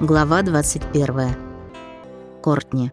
Глава 21. Кортни.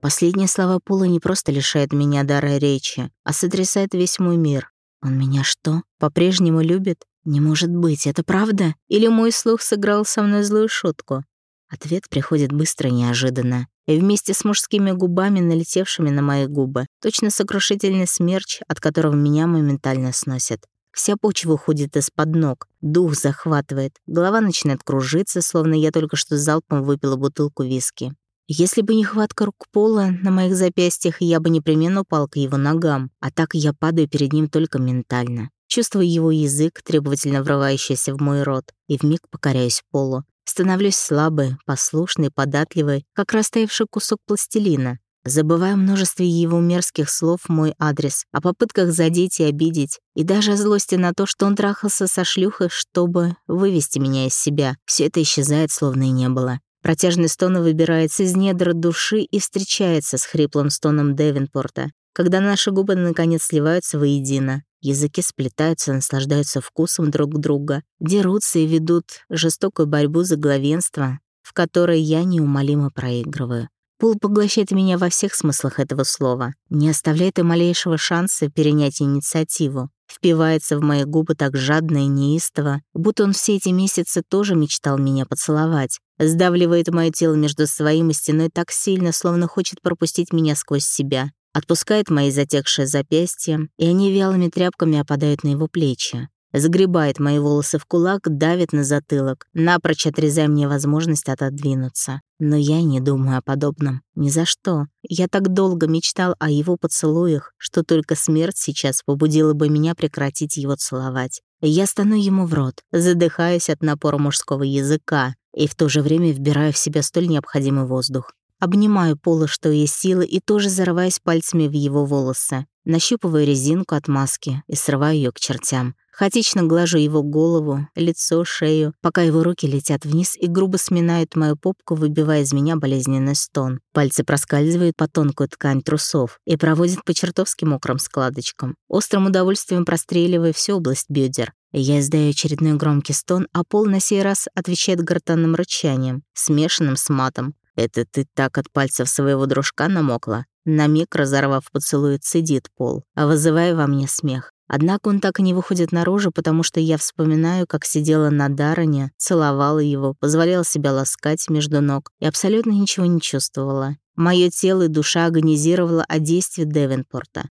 Последние слова Пола не просто лишают меня дара речи, а сотрясают весь мой мир. Он меня что, по-прежнему любит? Не может быть, это правда? Или мой слух сыграл со мной злую шутку? Ответ приходит быстро и неожиданно. И вместе с мужскими губами, налетевшими на мои губы, точно сокрушительный смерч, от которого меня моментально сносит. Вся почва уходит из-под ног, дух захватывает, голова начинает кружиться, словно я только что залпом выпила бутылку виски. Если бы не хватка рук пола на моих запястьях, я бы непременно упал к его ногам, а так я падаю перед ним только ментально. Чувствую его язык, требовательно врывающийся в мой рот, и вмиг покоряюсь полу. Становлюсь слабой, послушной, податливой, как растаявший кусок пластилина. Забывая множестве его мерзких слов мой адрес, о попытках задеть и обидеть, и даже о злости на то, что он трахался со шлюхой, чтобы вывести меня из себя. Все это исчезает, словно и не было. Протяжный стон выбирается из недр души и встречается с хриплым стоном Девинпорта. Когда наши губы наконец сливаются воедино, языки сплетаются, наслаждаются вкусом друг друга, дерутся и ведут жестокую борьбу за главенство, в которой я неумолимо проигрываю. Пол поглощает меня во всех смыслах этого слова, не оставляет и малейшего шанса перенять инициативу, впивается в мои губы так жадно и неистово, будто он все эти месяцы тоже мечтал меня поцеловать, сдавливает мое тело между своим и стеной так сильно, словно хочет пропустить меня сквозь себя, отпускает мои затекшие запястья, и они вялыми тряпками опадают на его плечи. Загребает мои волосы в кулак, давит на затылок, напрочь отрезая мне возможность отодвинуться. Но я не думаю о подобном. Ни за что. Я так долго мечтал о его поцелуях, что только смерть сейчас побудила бы меня прекратить его целовать. Я стану ему в рот, задыхаясь от напора мужского языка, и в то же время вбираю в себя столь необходимый воздух. Обнимаю Пола, что есть силы, и тоже зарываюсь пальцами в его волосы. Нащупываю резинку от маски и срываю ее к чертям. Хаотично глажу его голову, лицо, шею, пока его руки летят вниз и грубо сминают мою попку, выбивая из меня болезненный стон. Пальцы проскальзывают по тонкую ткань трусов и проводят по чертовски мокрым складочкам. Острым удовольствием простреливая всю область бедер. Я издаю очередной громкий стон, а Пол на сей раз отвечает гортанным рычанием, смешанным с матом. «Это ты так от пальцев своего дружка намокла?» На миг разорвав поцелуй, цедит Пол, а вызывая во мне смех. Однако он так и не выходит наружу, потому что я вспоминаю, как сидела на Дароне, целовала его, позволяла себя ласкать между ног и абсолютно ничего не чувствовала. Моё тело и душа агонизировала о действии Девенпорта.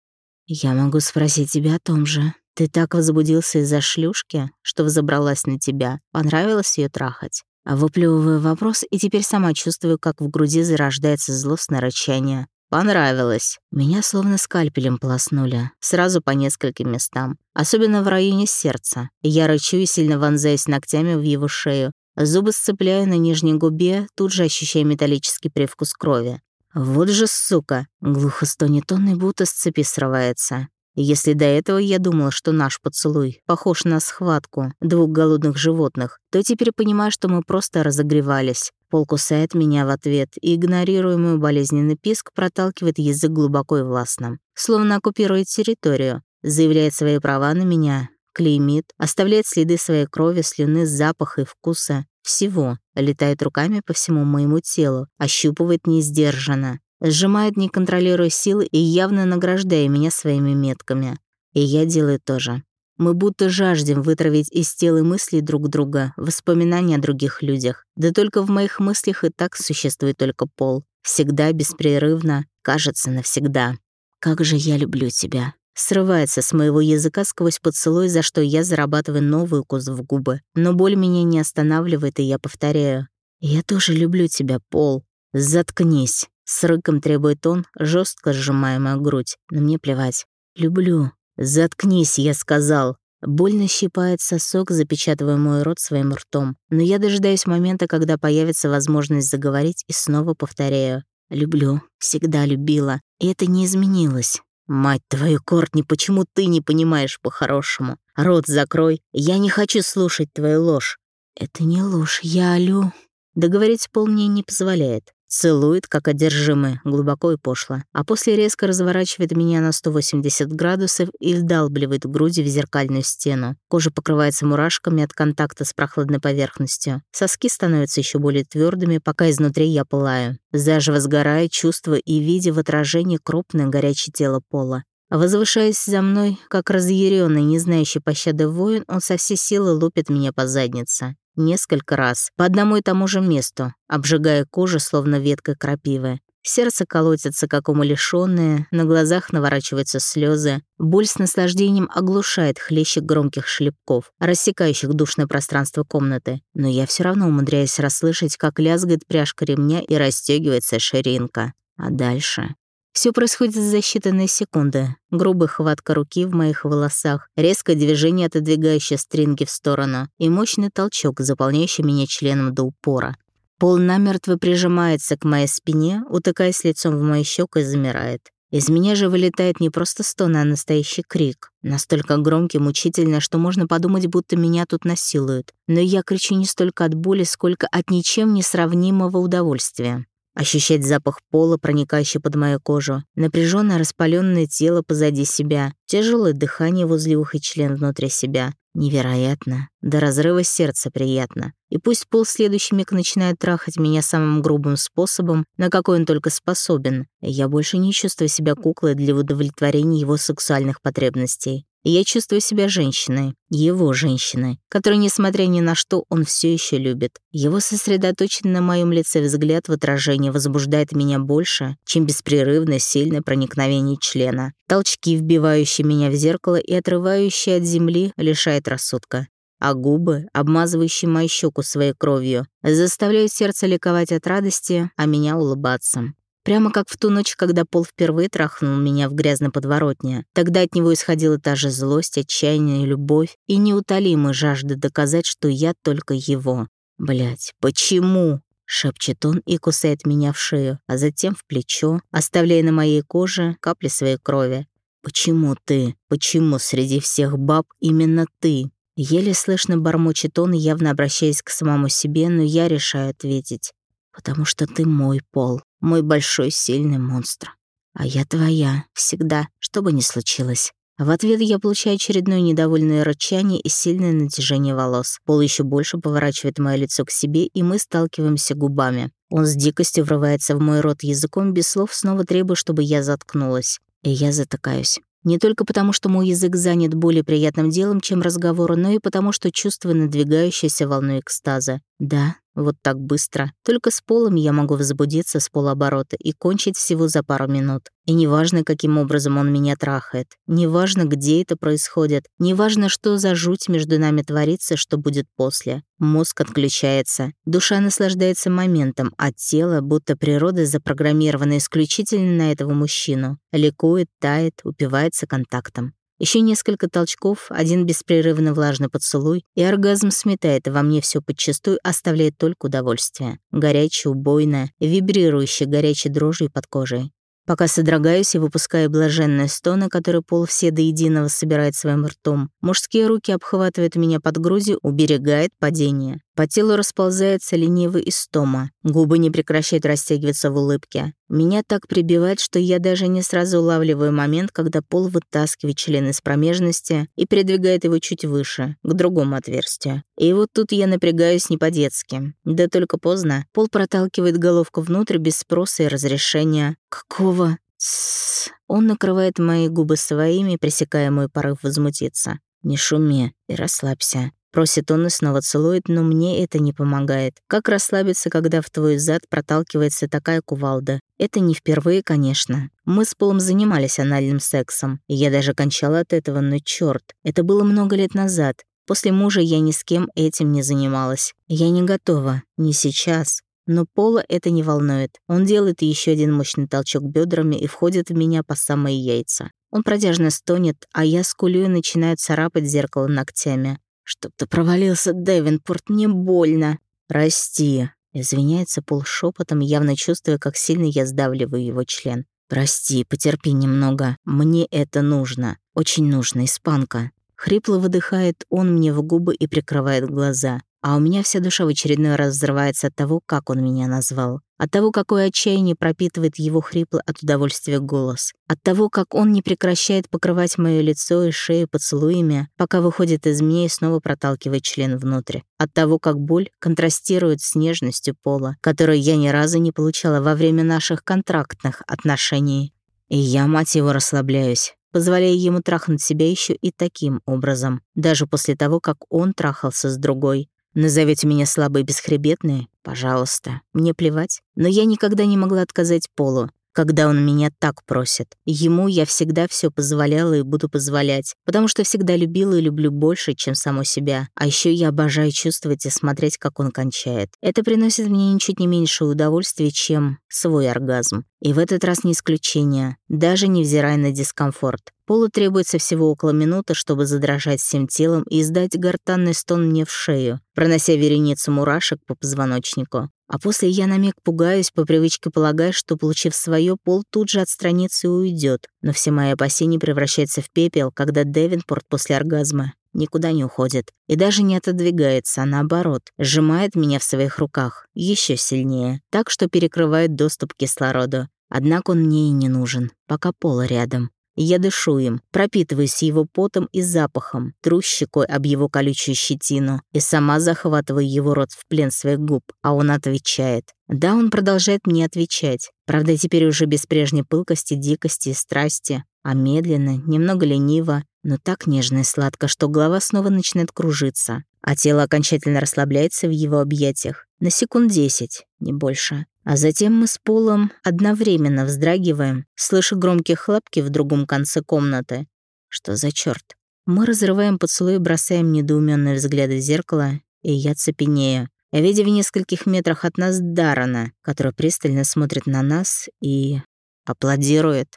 «Я могу спросить тебя о том же. Ты так возбудился из-за шлюшки, что взобралась на тебя. Понравилось ее трахать?» Выплевываю вопрос и теперь сама чувствую, как в груди зарождается злостное рычание. Понравилось. Меня словно скальпелем полоснули, сразу по нескольким местам, особенно в районе сердца. Я рычу и сильно вонзаюсь ногтями в его шею. Зубы сцепляю на нижней губе, тут же ощущая металлический привкус крови. Вот же сука! Глухо стонет он и будто с цепи срывается. Если до этого я думала, что наш поцелуй похож на схватку двух голодных животных, то теперь понимаю, что мы просто разогревались. Пол кусает меня в ответ, и игнорируемый болезненный писк проталкивает язык глубоко и властно. Словно оккупирует территорию, заявляет свои права на меня, клеймит, оставляет следы своей крови, слюны, запаха и вкуса. Всего. Летает руками по всему моему телу, ощупывает несдержанно, сжимает, не контролируя силы и явно награждая меня своими метками. И я делаю то же. Мы будто жаждем вытравить из тела мыслей друг друга воспоминания о других людях. Да только в моих мыслях и так существует только пол. Всегда, беспрерывно, кажется, навсегда. «Как же я люблю тебя!» Срывается с моего языка сквозь поцелуй, за что я зарабатываю новый укус в губы. Но боль меня не останавливает, и я повторяю. «Я тоже люблю тебя, Пол. Заткнись!» С рыком требует он, жестко сжимая мою грудь. Но мне плевать. Люблю. Заткнись, я сказал. Больно щипает сосок, запечатывая мой рот своим ртом. Но я дожидаюсь момента, когда появится возможность заговорить, и снова повторяю. Люблю. Всегда любила. И это не изменилось. «Мать твою, Кортни, почему ты не понимаешь по-хорошему? Рот закрой. Я не хочу слушать твою ложь». «Это не ложь, я Алю». Договорить Пол мне не позволяет. Целует, как одержимый, глубоко и пошло. А после резко разворачивает меня на 180 градусов и вдалбливает груди в зеркальную стену. Кожа покрывается мурашками от контакта с прохладной поверхностью. Соски становятся еще более твердыми, пока изнутри я пылаю. Заживо сгорая, чувствуя и видя в отражении крупное горячее тело пола. Возвышаясь за мной, как разъяренный, не знающий пощады воин, он со всей силы лупит меня по заднице. Несколько раз, по одному и тому же месту, обжигая кожу, словно веткой крапивы. Сердце колотится, как умалишённое, на глазах наворачиваются слезы. Боль с наслаждением оглушает хлеще громких шлепков, рассекающих душное пространство комнаты. Но я все равно умудряюсь расслышать, как лязгает пряжка ремня и расстегивается ширинка. А дальше... Все происходит за считанные секунды. Грубая хватка руки в моих волосах, резкое движение, отодвигающее стринги в сторону, и мощный толчок, заполняющий меня членом до упора. Пол намертво прижимается к моей спине, утыкаясь лицом в мою щеку и замирает. Из меня же вылетает не просто стон, а настоящий крик. Настолько громкий, мучительно, что можно подумать, будто меня тут насилуют. Но я кричу не столько от боли, сколько от ничем не сравнимого удовольствия. Ощущать запах пола, проникающий под мою кожу, напряженное распаленное тело позади себя, тяжелое дыхание возле уха и член внутри себя. Невероятно. До разрыва сердца приятно. И пусть пол следующий миг начинает трахать меня самым грубым способом, на какой он только способен, я больше не чувствую себя куклой для удовлетворения его сексуальных потребностей я чувствую себя женщиной, его женщиной, которую, несмотря ни на что, он все еще любит. Его сосредоточенный на моем лице взгляд в отражении возбуждает меня больше, чем беспрерывное сильное проникновение члена. Толчки, вбивающие меня в зеркало и отрывающие от земли, лишает рассудка. А губы, обмазывающие мою щеку своей кровью, заставляют сердце ликовать от радости, а меня улыбаться. Прямо как в ту ночь, когда Пол впервые трахнул меня в грязной подворотне. Тогда от него исходила та же злость, отчаяние, любовь и неутолимая жажда доказать, что я только его. Блять, почему? Шепчет он и кусает меня в шею, а затем в плечо, оставляя на моей коже капли своей крови. «Почему ты? Почему среди всех баб именно ты?» Еле слышно бормочет он, явно обращаясь к самому себе, но я решаю ответить. «Потому что ты мой пол, мой большой сильный монстр. А я твоя, всегда, что бы ни случилось». В ответ я получаю очередное недовольное рычание и сильное натяжение волос. Пол еще больше поворачивает мое лицо к себе, и мы сталкиваемся губами. Он с дикостью врывается в мой рот языком, без слов снова требуя, чтобы я заткнулась. И я затыкаюсь. Не только потому, что мой язык занят более приятным делом, чем разговор, но и потому, что чувствую надвигающуюся волну экстаза. Да, вот так быстро. Только с полом я могу возбудиться с полоборота и кончить всего за пару минут. И неважно, каким образом он меня трахает, неважно, где это происходит, неважно, что за жуть между нами творится, что будет после. Мозг отключается, душа наслаждается моментом, а тело, будто природа запрограммирована исключительно на этого мужчину, ликует, тает, упивается контактом. Еще несколько толчков, один беспрерывно влажный поцелуй, и оргазм сметает во мне все подчистую, оставляя только удовольствие. Горячее, убойное, вибрирующее горячей дрожью под кожей. Пока содрогаюсь и выпускаю блаженные стоны, которые пол все до единого собирает своим ртом, мужские руки обхватывают меня под грудью, уберегает падение. По телу расползается ленивый истома. Губы не прекращают растягиваться в улыбке. Меня так прибивает, что я даже не сразу улавливаю момент, когда пол вытаскивает член из промежности и передвигает его чуть выше, к другому отверстию. И вот тут я напрягаюсь не по-детски. Да только поздно. Пол проталкивает головку внутрь без спроса и разрешения. Какого? Тссс. Он накрывает мои губы своими, пресекая мой порыв возмутиться. «Не шуми и расслабься. Просит он и снова целует, но мне это не помогает. Как расслабиться, когда в твой зад проталкивается такая кувалда? Это не впервые, конечно. Мы с Полом занимались анальным сексом, и я даже кончала от этого, но чёрт, это было много лет назад. После мужа я ни с кем этим не занималась. Я не готова, не сейчас. Но Пола это не волнует. Он делает еще один мощный толчок бедрами и входит в меня по самые яйца. Он протяжно стонет, а я скулю и начинаю царапать зеркало ногтями. «Чтоб ты провалился, Девинпорт, мне больно!» «Прости!» — извиняется полшепотом, явно чувствуя, как сильно я сдавливаю его член. «Прости, потерпи немного. Мне это нужно. Очень нужно, испанка». Хрипло выдыхает он мне в губы и прикрывает глаза. А у меня вся душа в очередной раз взрывается от того, как он меня назвал. От того, какое отчаяние пропитывает его хриплый от удовольствия голос. От того, как он не прекращает покрывать мое лицо и шею поцелуями, пока выходит из меня и снова проталкивает член внутрь. От того, как боль контрастирует с нежностью пола, которую я ни разу не получала во время наших контрактных отношений. И я, мать его, расслабляюсь позволяя ему трахнуть себя еще и таким образом, даже после того, как он трахался с другой. Назовете меня слабой бесхребетной? Пожалуйста. Мне плевать. Но я никогда не могла отказать Полу когда он меня так просит. Ему я всегда все позволяла и буду позволять, потому что всегда любила и люблю больше, чем саму себя. А еще я обожаю чувствовать и смотреть, как он кончает. Это приносит мне ничуть не меньше удовольствия, чем свой оргазм. И в этот раз не исключение, даже невзирая на дискомфорт. Полу требуется всего около минуты, чтобы задрожать всем телом и издать гортанный стон мне в шею, пронося вереницу мурашек по позвоночнику. А после я на миг пугаюсь, по привычке полагая, что, получив свое, Пол тут же отстранится и уйдет. Но все мои опасения превращаются в пепел, когда Девинпорт после оргазма никуда не уходит и даже не отодвигается, а наоборот, сжимает меня в своих руках еще сильнее, так что перекрывает доступ к кислороду. Однако он мне и не нужен, пока Пола рядом. Я дышу им, пропитываюсь его потом и запахом, тру щекой об его колючую щетину и сама захватываю его рот в плен своих губ, а он отвечает. Да, он продолжает мне отвечать. Правда, теперь уже без прежней пылкости, дикости и страсти, а медленно, немного лениво, но так нежно и сладко, что голова снова начинает кружиться, а тело окончательно расслабляется в его объятиях. На секунд десять, не больше. А затем мы с Полом одновременно вздрагиваем, слыша громкие хлопки в другом конце комнаты. Что за черт? Мы разрываем поцелуй и бросаем недоуменные взгляды в зеркало, и я цепенею. Видя в нескольких метрах от нас Дарана, который пристально смотрит на нас и аплодирует.